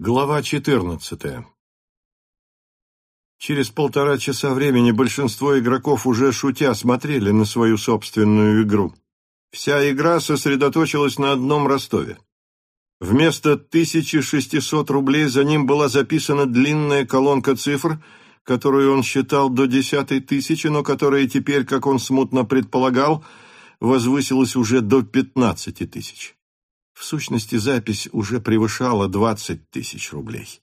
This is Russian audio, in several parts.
Глава 14 Через полтора часа времени большинство игроков уже шутя смотрели на свою собственную игру. Вся игра сосредоточилась на одном Ростове. Вместо 1600 рублей за ним была записана длинная колонка цифр, которую он считал до десятой тысячи, но которая теперь, как он смутно предполагал, возвысилась уже до пятнадцати тысяч. В сущности, запись уже превышала двадцать тысяч рублей.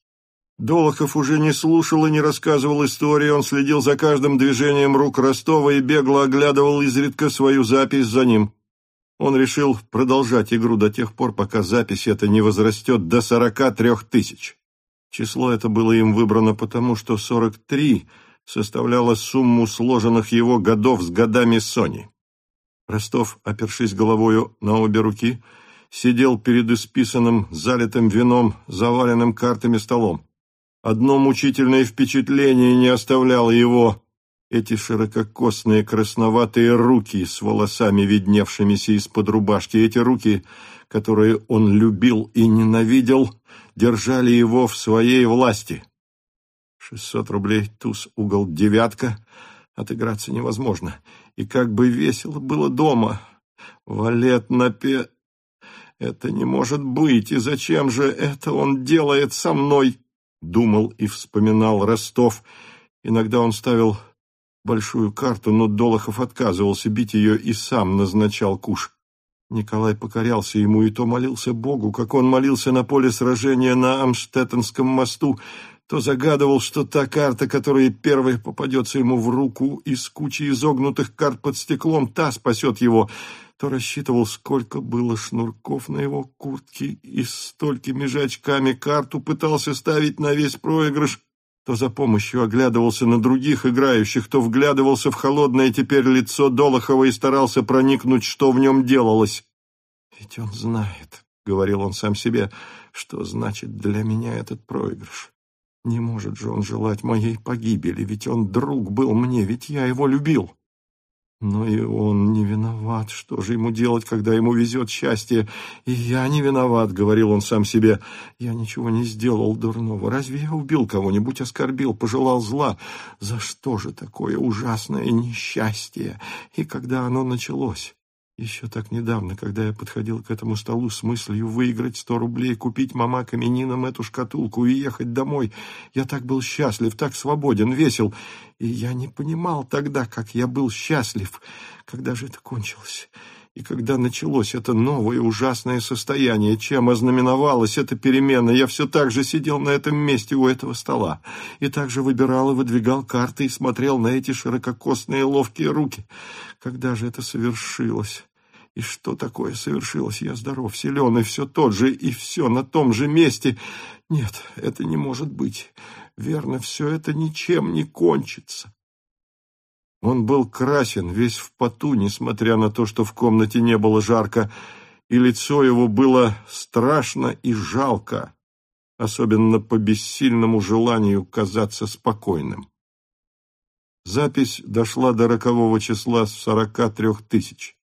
Долохов уже не слушал и не рассказывал истории, он следил за каждым движением рук Ростова и бегло оглядывал изредка свою запись за ним. Он решил продолжать игру до тех пор, пока запись эта не возрастет до сорока трех тысяч. Число это было им выбрано потому, что сорок три составляло сумму сложенных его годов с годами Сони. Ростов, опершись головою на обе руки, — сидел перед исписанным, залитым вином, заваленным картами столом. Одно мучительное впечатление не оставляло его. Эти ширококосные красноватые руки с волосами, видневшимися из-под рубашки, эти руки, которые он любил и ненавидел, держали его в своей власти. Шестьсот рублей, туз, угол, девятка. Отыграться невозможно. И как бы весело было дома. Валет на пе... «Это не может быть, и зачем же это он делает со мной?» Думал и вспоминал Ростов. Иногда он ставил большую карту, но Долохов отказывался бить ее и сам назначал куш. Николай покорялся ему и то молился Богу, как он молился на поле сражения на Амштеттенском мосту, то загадывал, что та карта, которая первой попадется ему в руку из кучи изогнутых карт под стеклом, та спасет его — то рассчитывал, сколько было шнурков на его куртке, и столькими же очками карту пытался ставить на весь проигрыш, то за помощью оглядывался на других играющих, то вглядывался в холодное теперь лицо Долохова и старался проникнуть, что в нем делалось. «Ведь он знает», — говорил он сам себе, — «что значит для меня этот проигрыш». Не может же он желать моей погибели, ведь он друг был мне, ведь я его любил. Но и он не виноват. Что же ему делать, когда ему везет счастье? И я не виноват, — говорил он сам себе. Я ничего не сделал дурного. Разве я убил кого-нибудь, оскорбил, пожелал зла? За что же такое ужасное несчастье? И когда оно началось? Еще так недавно, когда я подходил к этому столу с мыслью выиграть сто рублей, купить мама каменинам эту шкатулку и ехать домой, я так был счастлив, так свободен, весел, и я не понимал тогда, как я был счастлив, когда же это кончилось. И когда началось это новое ужасное состояние, чем ознаменовалась эта перемена, я все так же сидел на этом месте у этого стола и также выбирал и выдвигал карты и смотрел на эти ширококосные ловкие руки. Когда же это совершилось? И что такое совершилось? Я здоров, силен, и все тот же, и все на том же месте. Нет, это не может быть. Верно, все это ничем не кончится. Он был красен, весь в поту, несмотря на то, что в комнате не было жарко, и лицо его было страшно и жалко, особенно по бессильному желанию казаться спокойным. Запись дошла до рокового числа сорока трех тысяч.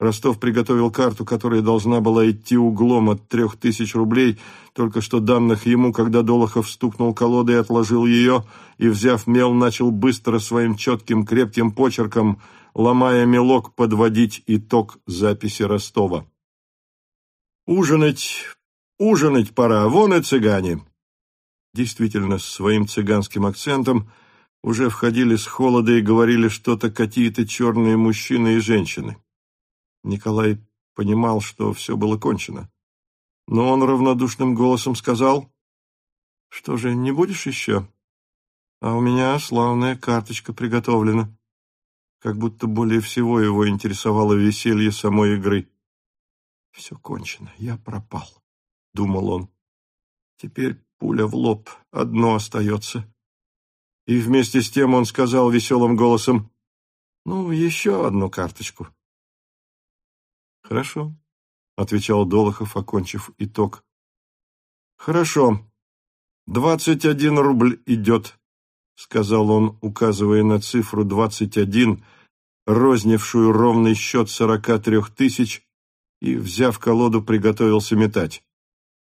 Ростов приготовил карту, которая должна была идти углом от трех тысяч рублей, только что данных ему, когда Долохов стукнул колодой и отложил ее, и, взяв мел, начал быстро своим четким крепким почерком, ломая мелок, подводить итог записи Ростова. «Ужинать, ужинать пора, вон и цыгане!» Действительно, с своим цыганским акцентом уже входили с холода и говорили что-то какие-то черные мужчины и женщины. Николай понимал, что все было кончено. Но он равнодушным голосом сказал, «Что же, не будешь еще? А у меня славная карточка приготовлена». Как будто более всего его интересовало веселье самой игры. «Все кончено, я пропал», — думал он. «Теперь пуля в лоб, одно остается». И вместе с тем он сказал веселым голосом, «Ну, еще одну карточку». «Хорошо», — отвечал Долохов, окончив итог. «Хорошо. Двадцать один рубль идет», — сказал он, указывая на цифру двадцать один, рознившую ровный счет сорока трех тысяч, и, взяв колоду, приготовился метать.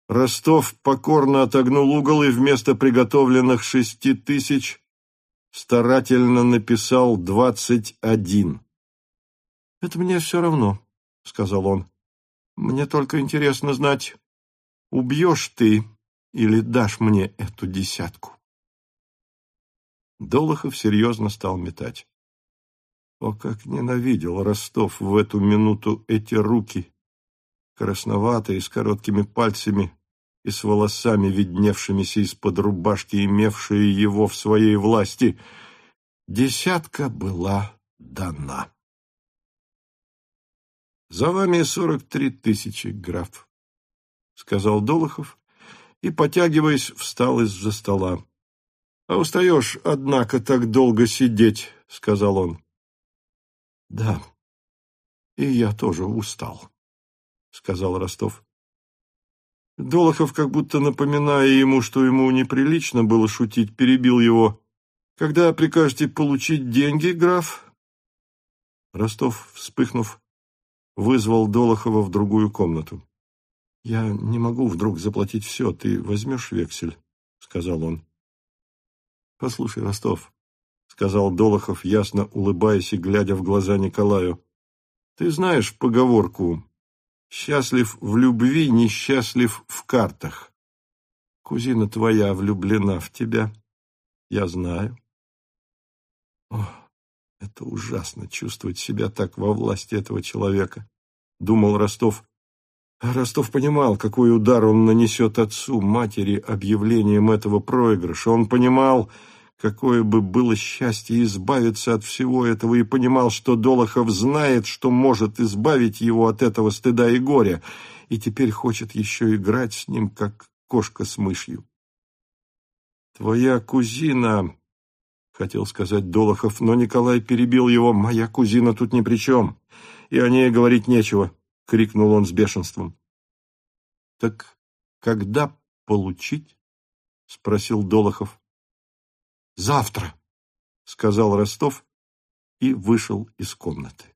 Ростов покорно отогнул угол и вместо приготовленных шести тысяч старательно написал двадцать один. «Это мне все равно», — сказал он. «Мне только интересно знать, убьешь ты или дашь мне эту десятку?» Долохов серьезно стал метать. О, как ненавидел Ростов в эту минуту эти руки, красноватые, с короткими пальцами и с волосами, видневшимися из-под рубашки, имевшие его в своей власти. Десятка была дана. «За вами сорок три тысячи, граф», — сказал Долохов и, потягиваясь, встал из-за стола. «А устаешь, однако, так долго сидеть», — сказал он. «Да, и я тоже устал», — сказал Ростов. Долохов, как будто напоминая ему, что ему неприлично было шутить, перебил его. «Когда прикажете получить деньги, граф?» Ростов, вспыхнув, вызвал Долохова в другую комнату. «Я не могу вдруг заплатить все, ты возьмешь вексель?» — сказал он. «Послушай, Ростов», — сказал Долохов, ясно улыбаясь и глядя в глаза Николаю, — «ты знаешь поговорку «Счастлив в любви, несчастлив в картах». Кузина твоя влюблена в тебя, я знаю». О, это ужасно чувствовать себя так во власти этого человека, думал Ростов. А Ростов понимал, какой удар он нанесет отцу, матери, объявлением этого проигрыша. Он понимал, какое бы было счастье избавиться от всего этого, и понимал, что Долохов знает, что может избавить его от этого стыда и горя, и теперь хочет еще играть с ним, как кошка с мышью. «Твоя кузина...» — хотел сказать Долохов, но Николай перебил его. «Моя кузина тут ни при чем, и о ней говорить нечего». — крикнул он с бешенством. — Так когда получить? — спросил Долохов. — Завтра, — сказал Ростов и вышел из комнаты.